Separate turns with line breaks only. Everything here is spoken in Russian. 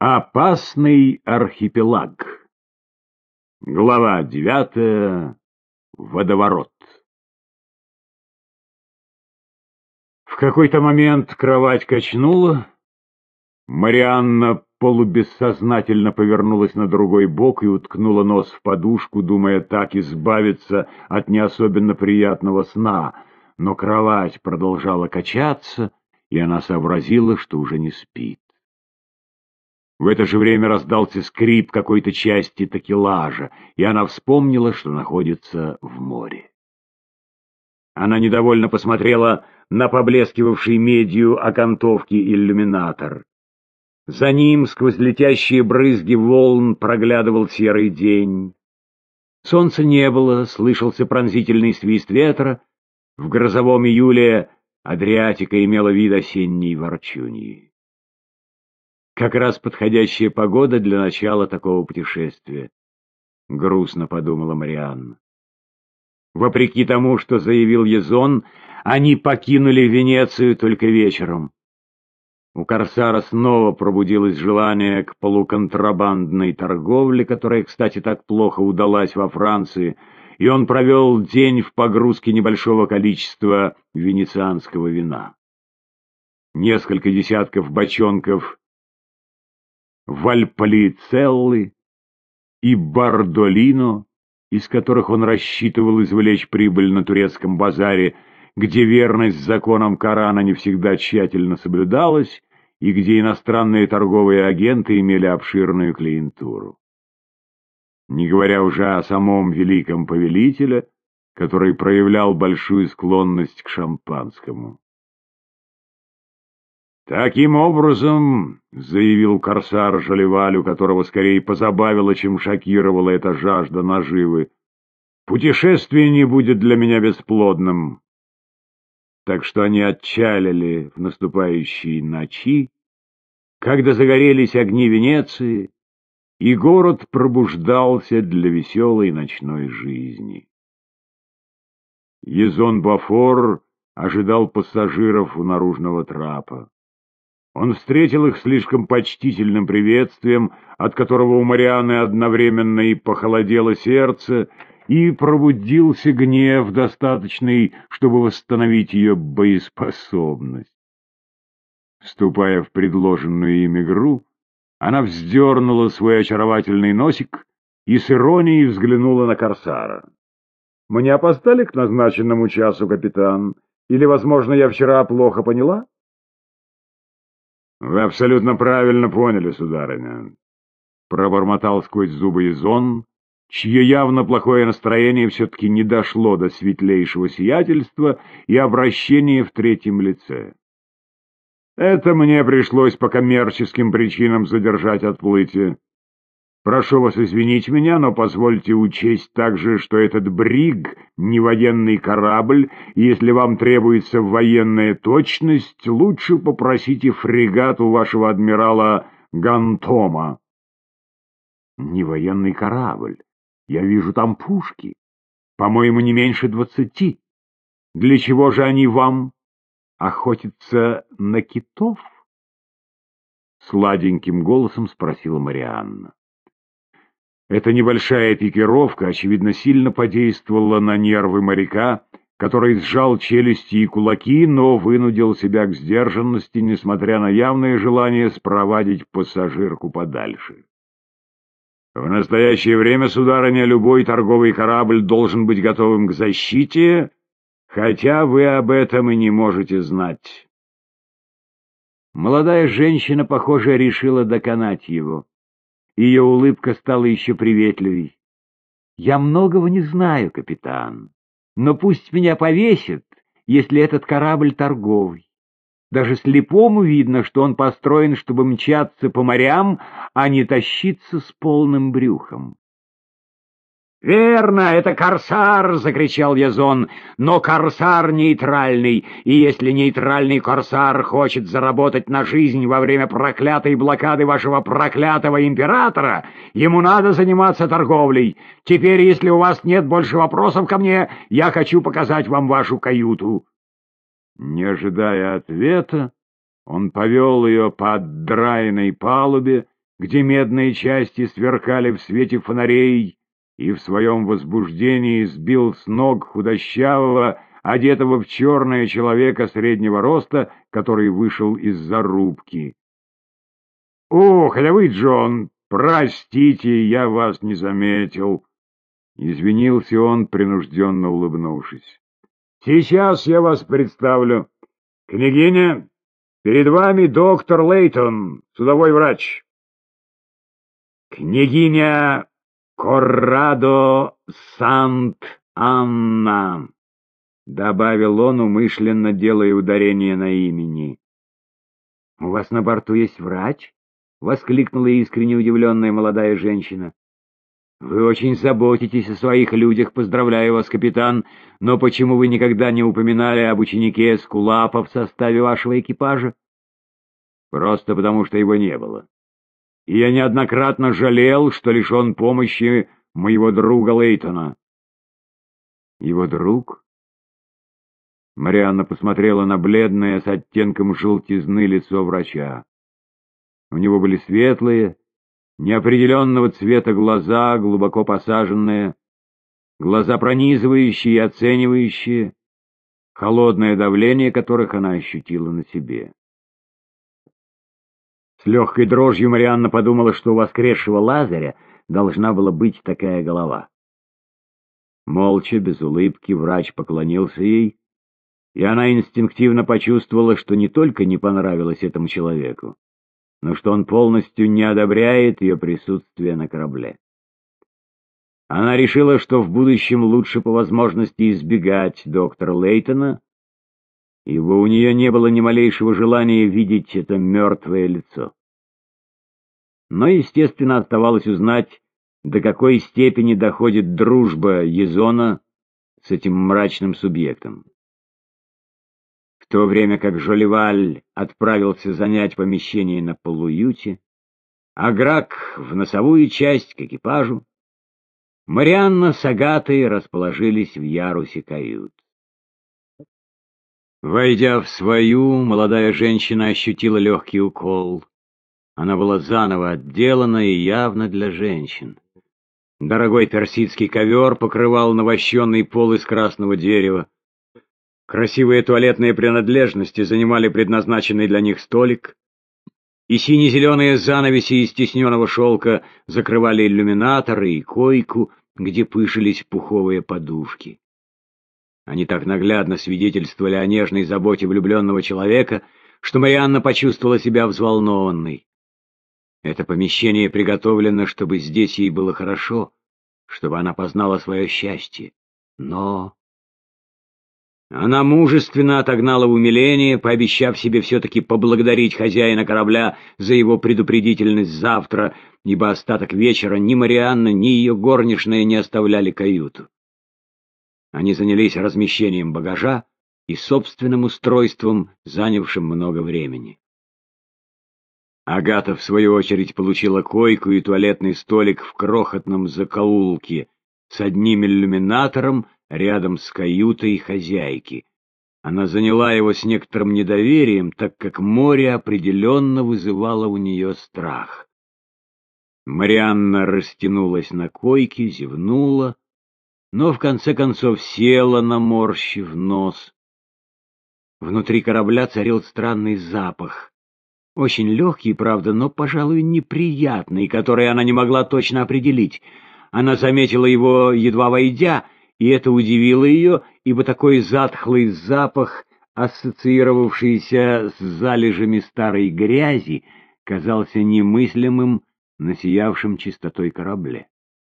Опасный архипелаг. Глава девятая. Водоворот. В какой-то момент кровать качнула. Марианна полубессознательно повернулась на другой бок и уткнула нос в подушку, думая так избавиться от не особенно приятного сна. Но кровать продолжала качаться, и она сообразила, что уже не спит. В это же время раздался скрип какой-то части такелажа, и она вспомнила, что находится в море. Она недовольно посмотрела на поблескивавший медью окантовки иллюминатор. За ним сквозь летящие брызги волн проглядывал серый день. Солнца не было, слышался пронзительный свист ветра. В грозовом июле Адриатика имела вид осенней ворчуньи. Как раз подходящая погода для начала такого путешествия. Грустно подумала Марианна. Вопреки тому, что заявил Езон, они покинули Венецию только вечером. У Корсара снова пробудилось желание к полуконтрабандной торговле, которая, кстати, так плохо удалась во Франции, и он провел день в погрузке небольшого количества венецианского вина. Несколько десятков бочонков Вальполицеллы и Бардолино, из которых он рассчитывал извлечь прибыль на турецком базаре, где верность законам Корана не всегда тщательно соблюдалась и где иностранные торговые агенты имели обширную клиентуру. Не говоря уже о самом великом повелителе, который проявлял большую склонность к шампанскому. «Таким образом, — заявил корсар Жалевалю, которого скорее позабавила, чем шокировала эта жажда наживы, — путешествие не будет для меня бесплодным». Так что они отчалили в наступающей ночи, когда загорелись огни Венеции, и город пробуждался для веселой ночной жизни. Езон Бафор ожидал пассажиров у наружного трапа. Он встретил их слишком почтительным приветствием, от которого у Марианы одновременно и похолодело сердце, и пробудился гнев, достаточный, чтобы восстановить ее боеспособность. Вступая в предложенную им игру, она вздернула свой очаровательный носик и с иронией взглянула на Корсара. «Мне опоздали к назначенному часу, капитан? Или, возможно, я вчера плохо поняла?» «Вы абсолютно правильно поняли, сударыня», — пробормотал сквозь зубы Изон, чье явно плохое настроение все-таки не дошло до светлейшего сиятельства и обращения в третьем лице. «Это мне пришлось по коммерческим причинам задержать отплытие. Прошу вас извинить меня, но позвольте учесть также, что этот бриг — не военный корабль, и если вам требуется военная точность, лучше попросите фрегат у вашего адмирала Гантома. Не военный корабль. Я вижу там пушки. По-моему, не меньше двадцати. Для чего же они вам? Охотятся на китов? Сладеньким голосом спросила Марианна. Эта небольшая пикировка, очевидно, сильно подействовала на нервы моряка, который сжал челюсти и кулаки, но вынудил себя к сдержанности, несмотря на явное желание спровадить пассажирку подальше. В настоящее время, сударыня, любой торговый корабль должен быть готовым к защите, хотя вы об этом и не можете знать. Молодая женщина, похоже, решила доконать его. Ее улыбка стала еще приветливей. «Я многого не знаю, капитан, но пусть меня повесят, если этот корабль торговый. Даже слепому видно, что он построен, чтобы мчаться по морям, а не тащиться с полным брюхом. «Верно, это корсар!» — закричал Язон. «Но корсар нейтральный, и если нейтральный корсар хочет заработать на жизнь во время проклятой блокады вашего проклятого императора, ему надо заниматься торговлей. Теперь, если у вас нет больше вопросов ко мне, я хочу показать вам вашу каюту». Не ожидая ответа, он повел ее по отдраенной палубе, где медные части сверкали в свете фонарей, и в своем возбуждении сбил с ног худощавого, одетого в черное человека среднего роста, который вышел из зарубки. — Ох, это вы, Джон! Простите, я вас не заметил! — извинился он, принужденно улыбнувшись. — Сейчас я вас представлю. Княгиня, перед вами доктор Лейтон, судовой врач. Княгиня Коррадо Сант-Анна, добавил он, умышленно делая ударение на имени. — У вас на борту есть врач? — воскликнула искренне удивленная молодая женщина. «Вы очень заботитесь о своих людях, поздравляю вас, капитан, но почему вы никогда не упоминали об ученике Скулапа в составе вашего экипажа?» «Просто потому, что его не было. И я неоднократно жалел, что лишен помощи моего друга Лейтона». «Его друг?» Марианна посмотрела на бледное с оттенком желтизны лицо врача. У него были светлые, неопределенного цвета глаза, глубоко посаженные, глаза пронизывающие и оценивающие, холодное давление которых она ощутила на себе. С легкой дрожью Марианна подумала, что у воскресшего Лазаря должна была быть такая голова. Молча, без улыбки, врач поклонился ей, и она инстинктивно почувствовала, что не только не понравилось этому человеку, но что он полностью не одобряет ее присутствие на корабле. Она решила, что в будущем лучше по возможности избегать доктора Лейтона, ибо у нее не было ни малейшего желания видеть это мертвое лицо. Но, естественно, оставалось узнать, до какой степени доходит дружба Езона с этим мрачным субъектом в то время как Жолеваль отправился занять помещение на полуюте, а Грак в носовую часть к экипажу, Марианна с Агатой расположились в ярусе кают. Войдя в свою, молодая женщина ощутила легкий укол. Она была заново отделана и явно для женщин. Дорогой персидский ковер покрывал навощенный пол из красного дерева, Красивые туалетные принадлежности занимали предназначенный для них столик, и сине-зеленые занавеси из тесненного шелка закрывали иллюминаторы и койку, где пышились пуховые подушки. Они так наглядно свидетельствовали о нежной заботе влюбленного человека, что Марианна почувствовала себя взволнованной. Это помещение приготовлено, чтобы здесь ей было хорошо, чтобы она познала свое счастье. Но она мужественно отогнала умиление, пообещав себе все-таки поблагодарить хозяина корабля за его предупредительность завтра, ибо остаток вечера ни Марианна, ни ее горничная не оставляли каюту. Они занялись размещением багажа и собственным устройством, занявшим много времени. Агата, в свою очередь, получила койку и туалетный столик в крохотном закоулке с одним иллюминатором, рядом с каютой хозяйки. Она заняла его с некоторым недоверием, так как море определенно вызывало у нее страх. Марианна растянулась на койке, зевнула, но в конце концов села, наморщив нос. Внутри корабля царил странный запах. Очень легкий, правда, но, пожалуй, неприятный, который она не могла точно определить. Она заметила его, едва войдя, и это удивило ее, ибо такой затхлый запах, ассоциировавшийся с залежами старой грязи, казался немыслимым на сиявшем чистотой корабле.